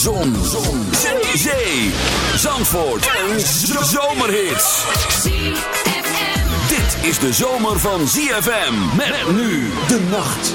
Zon. Zon. Zee. Zandvoort. En zomerhits. Dit is de zomer van ZFM. Met nu de nacht.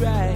right.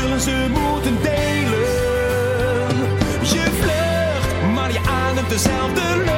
zullen ze moeten delen. Je vlucht, maar je ademt dezelfde lucht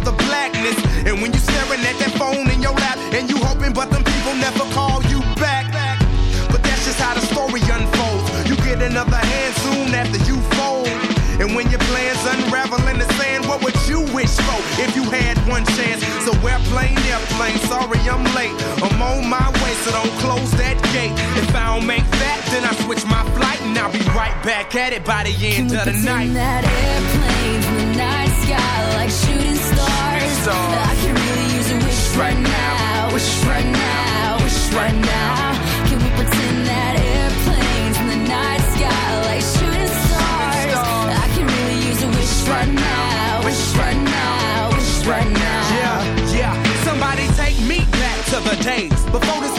soon after you fold. And when your plans unravel in the sand, what would you wish for if you had one chance? So we're airplane, airplane, sorry I'm late. I'm on my way, so don't close that gate. If I don't make that, then I switch my flight and I'll be right back at it by the end of the night. that airplanes in the night sky like shooting stars? stars. I could really use a wish right now, wish right now, wish right now.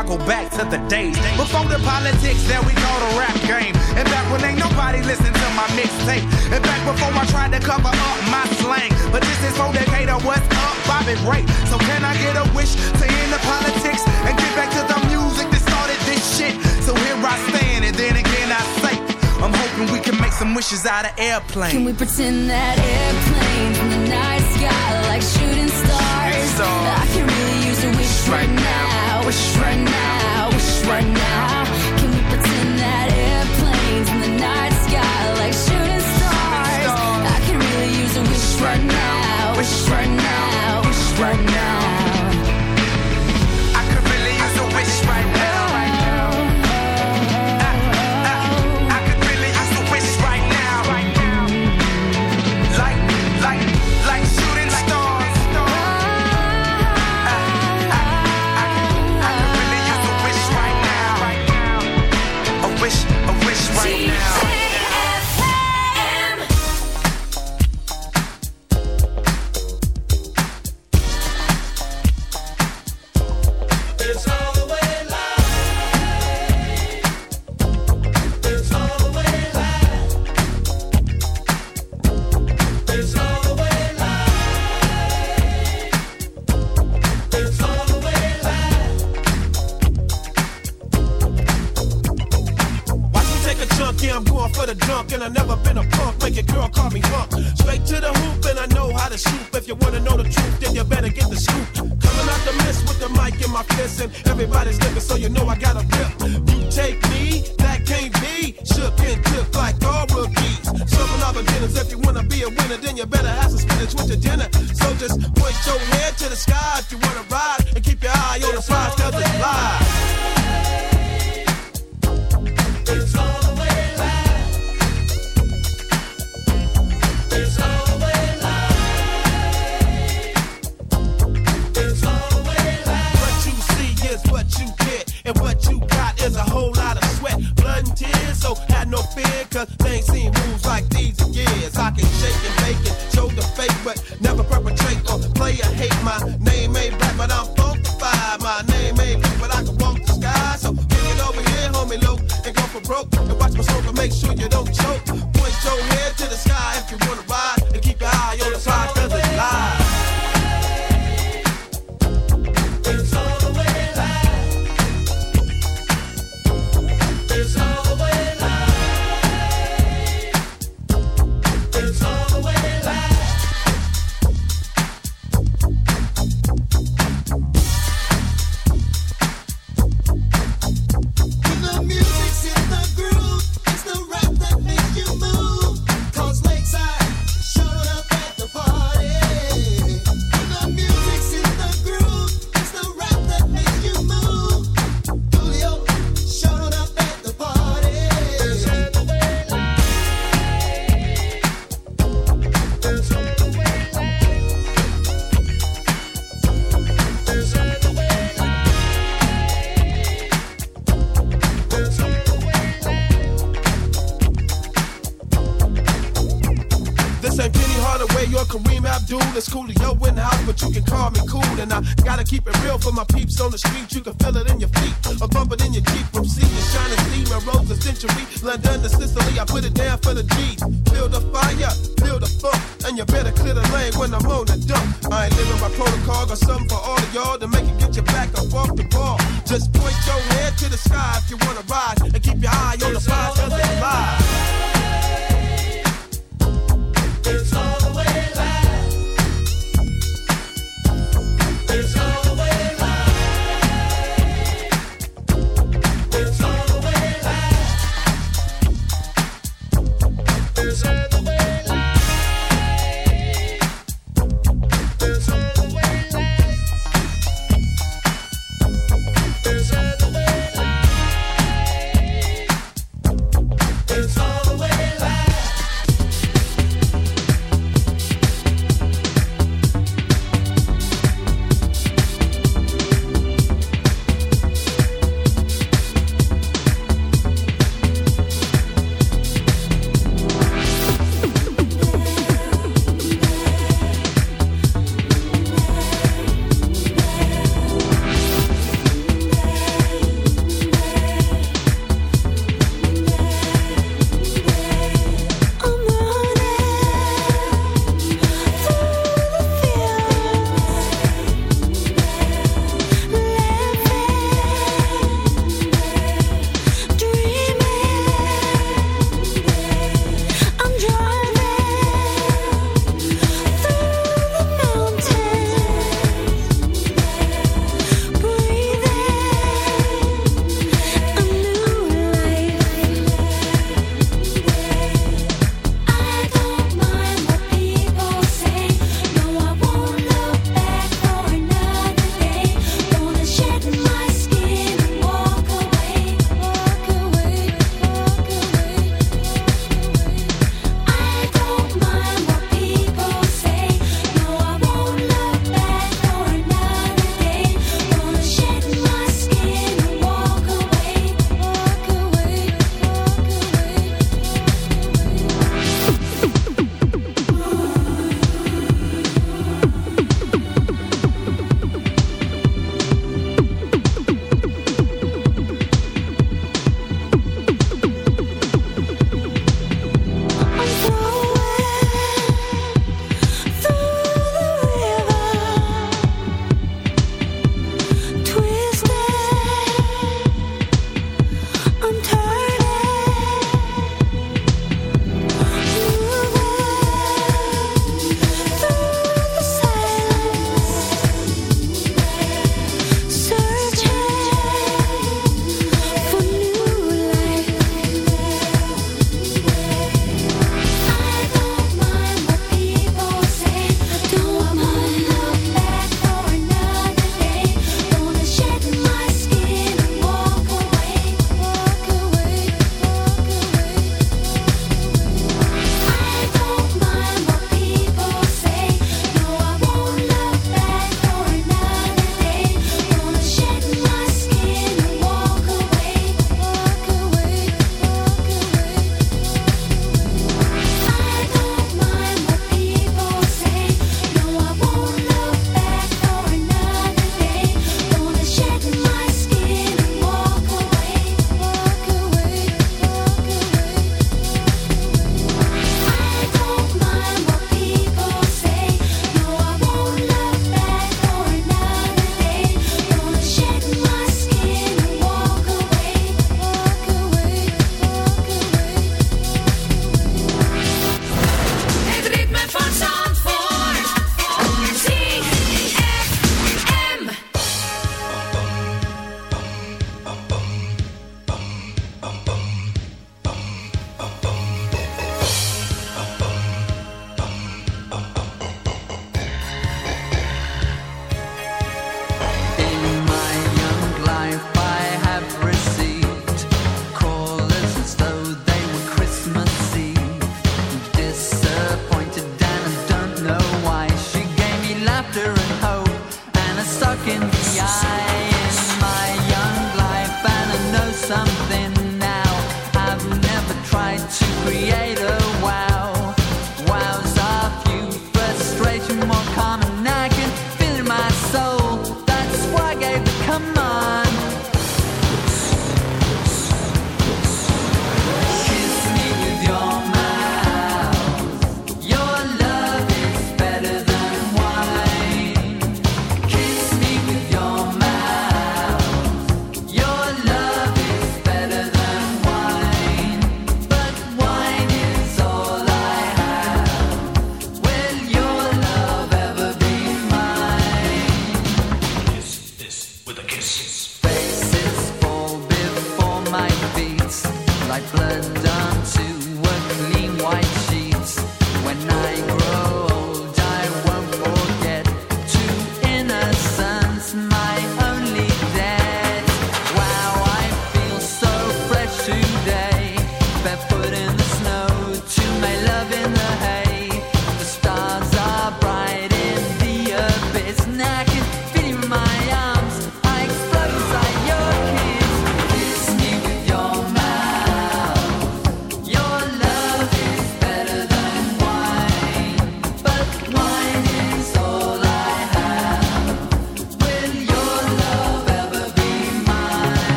I go back to the days before the politics that we call the rap game, and back when ain't nobody listened to my mixtape, and back before I tried to cover up my slang. But this is for Decatur, what's up, Bobby Ray? So can I get a wish to end the politics and get back to the music that started this shit? So here I stand, and then again I say, I'm hoping we can make some wishes out of airplanes. Can we pretend that airplanes in the night sky like shooting stars? stars. I could really use a wish right now, wish right now, wish right now. Can we pretend that airplanes in the night sky like shooting stars? I could really use a wish right now, wish right now,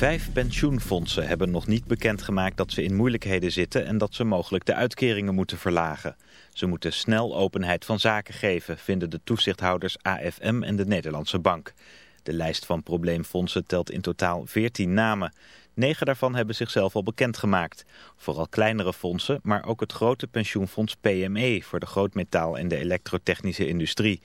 Vijf pensioenfondsen hebben nog niet bekendgemaakt dat ze in moeilijkheden zitten... en dat ze mogelijk de uitkeringen moeten verlagen. Ze moeten snel openheid van zaken geven, vinden de toezichthouders AFM en de Nederlandse Bank. De lijst van probleemfondsen telt in totaal 14 namen. Negen daarvan hebben zichzelf al bekendgemaakt. Vooral kleinere fondsen, maar ook het grote pensioenfonds PME... voor de grootmetaal en de elektrotechnische industrie...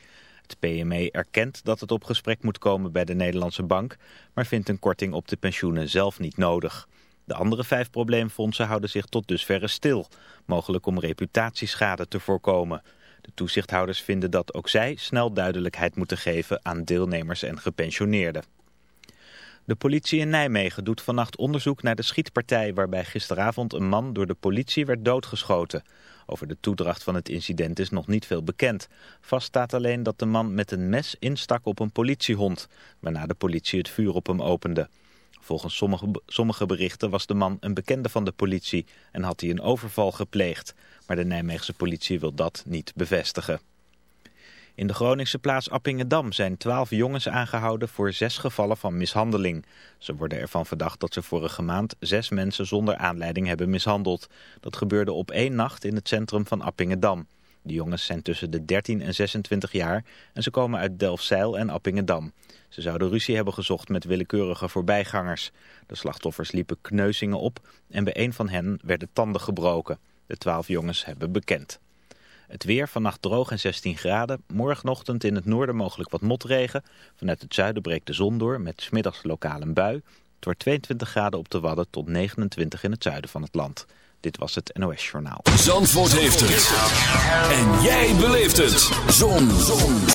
Het PME erkent dat het op gesprek moet komen bij de Nederlandse bank, maar vindt een korting op de pensioenen zelf niet nodig. De andere vijf probleemfondsen houden zich tot dusverre stil, mogelijk om reputatieschade te voorkomen. De toezichthouders vinden dat ook zij snel duidelijkheid moeten geven aan deelnemers en gepensioneerden. De politie in Nijmegen doet vannacht onderzoek naar de schietpartij waarbij gisteravond een man door de politie werd doodgeschoten. Over de toedracht van het incident is nog niet veel bekend. Vast staat alleen dat de man met een mes instak op een politiehond, waarna de politie het vuur op hem opende. Volgens sommige, sommige berichten was de man een bekende van de politie en had hij een overval gepleegd. Maar de Nijmeegse politie wil dat niet bevestigen. In de Groningse plaats Appingedam zijn twaalf jongens aangehouden voor zes gevallen van mishandeling. Ze worden ervan verdacht dat ze vorige maand zes mensen zonder aanleiding hebben mishandeld. Dat gebeurde op één nacht in het centrum van Appingedam. De jongens zijn tussen de 13 en 26 jaar en ze komen uit Delfzijl en Appingedam. Ze zouden ruzie hebben gezocht met willekeurige voorbijgangers. De slachtoffers liepen kneuzingen op en bij een van hen werden tanden gebroken. De twaalf jongens hebben bekend. Het weer vannacht droog en 16 graden. Morgenochtend in het noorden mogelijk wat motregen. Vanuit het zuiden breekt de zon door met smiddags lokaal een bui. Het wordt 22 graden op de Wadden tot 29 in het zuiden van het land. Dit was het NOS Journaal. Zandvoort heeft het. En jij beleeft het. Zon. zon.